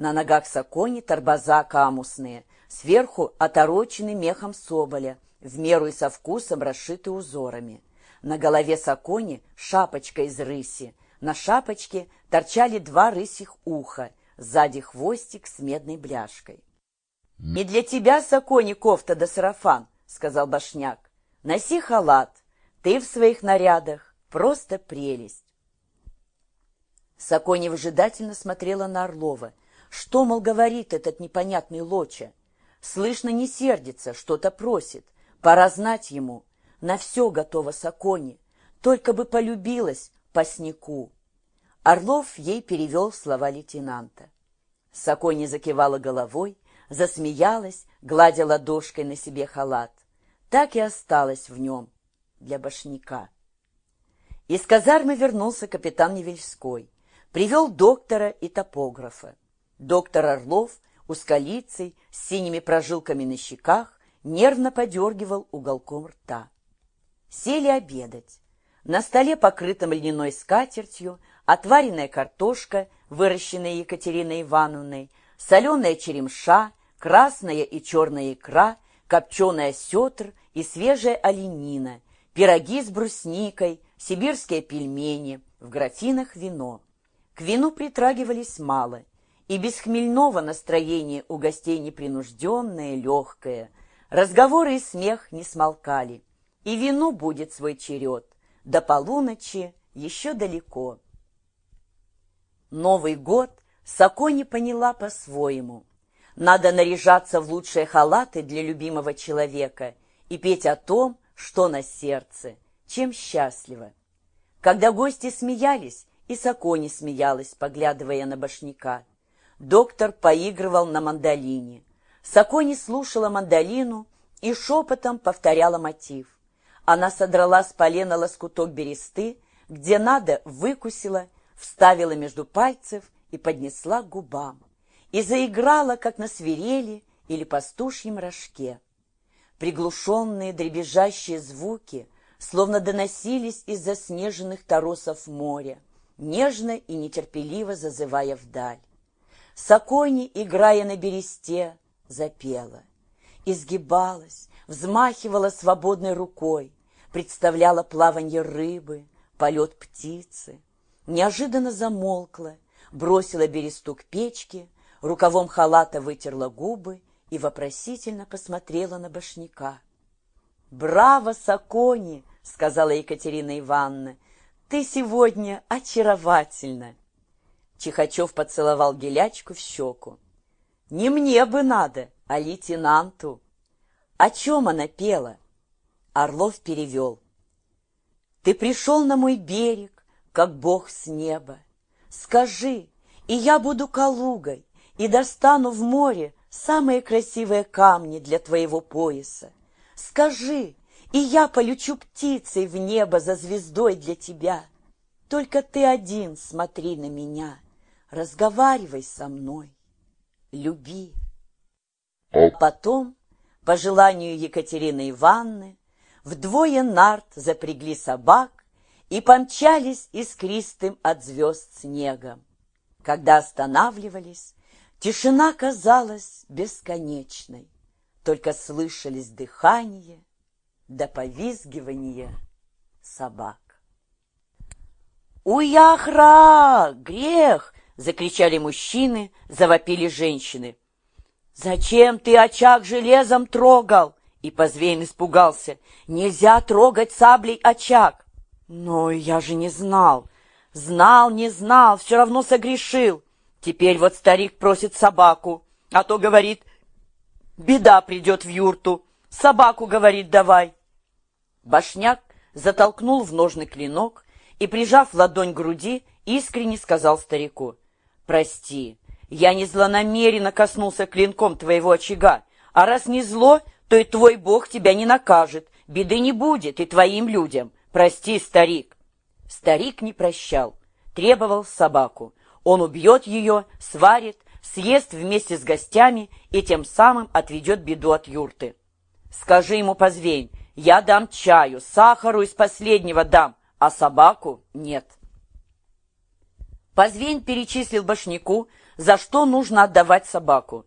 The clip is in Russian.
На ногах сакони торбоза камусные, сверху оторочены мехом соболя, в меру и со вкусом расшиты узорами. На голове сакони шапочка из рыси, на шапочке торчали два рысих уха, сзади хвостик с медной бляшкой. «И для тебя, Сакони, кофта да сарафан», — сказал Башняк. «Носи халат, ты в своих нарядах просто прелесть». Сакони выжидательно смотрела на Орлова. Что, мол, говорит этот непонятный Лоча? Слышно, не сердится, что-то просит. Пора знать ему. На все готова Сакони, только бы полюбилась по снику. Орлов ей перевел слова лейтенанта. Сакони закивала головой, засмеялась, гладя ладошкой на себе халат. Так и осталось в нем для башняка. Из казармы вернулся капитан Невельской. Привел доктора и топографа. Доктор Орлов, узколицей, с синими прожилками на щеках, нервно подергивал уголком рта. Сели обедать. На столе, покрытом льняной скатертью, отваренная картошка, выращенная Екатериной Ивановной, соленая черемша, красная и черная икра, копченая сетр и свежая оленина, пироги с брусникой, сибирские пельмени, в графинах вино. К вину притрагивались мало, и без хмельного настроения у гостей непринужденное, легкое. Разговоры и смех не смолкали, и вину будет свой черед. До полуночи еще далеко. Новый год Сакони поняла по-своему. Надо наряжаться в лучшие халаты для любимого человека и петь о том, что на сердце, чем счастливо. Когда гости смеялись, и Сакони смеялась, поглядывая на башняка. Доктор поигрывал на мандолине. Сакони слушала мандолину и шепотом повторяла мотив. Она содрала с полена лоскуток бересты, где надо, выкусила, вставила между пальцев и поднесла к губам. И заиграла, как на свирели или пастушьем рожке. Приглушенные дребезжащие звуки словно доносились из заснеженных торосов моря нежно и нетерпеливо зазывая вдаль. Сакони, играя на бересте, запела. Изгибалась, взмахивала свободной рукой, представляла плаванье рыбы, полет птицы. Неожиданно замолкла, бросила бересту к печке, рукавом халата вытерла губы и вопросительно посмотрела на башняка. «Браво, Сакони!» — сказала Екатерина Ивановна ты сегодня очаровательна!» Чихачев поцеловал гелячку в щеку. «Не мне бы надо, а лейтенанту!» О чем она пела? Орлов перевел. «Ты пришел на мой берег, как бог с неба. Скажи, и я буду калугой, и достану в море самые красивые камни для твоего пояса. Скажи, и я полечу птицей в небо за звездой для тебя. Только ты один смотри на меня, разговаривай со мной, люби. А потом, по желанию Екатерины Ивановны, вдвое нарт запрягли собак и помчались искристым от звезд снегом. Когда останавливались, тишина казалась бесконечной, только слышались дыхание до повизгивания собак. «Уяхра! Грех!» — закричали мужчины, завопили женщины. «Зачем ты очаг железом трогал?» И Позвейн испугался. «Нельзя трогать саблей очаг!» «Но я же не знал!» «Знал, не знал, все равно согрешил!» Теперь вот старик просит собаку, а то говорит, беда придет в юрту. Собаку, говорит, давай. Башняк затолкнул в ножный клинок и, прижав ладонь к груди, искренне сказал старику, «Прости, я не злонамеренно коснулся клинком твоего очага, а раз не зло, то и твой бог тебя не накажет, беды не будет и твоим людям. Прости, старик». Старик не прощал, требовал собаку. Он убьет ее, сварит, съест вместе с гостями и тем самым отведет беду от юрты. Скажи ему, Позвень, я дам чаю, сахару из последнего дам, а собаку нет. Позвень перечислил башняку, за что нужно отдавать собаку.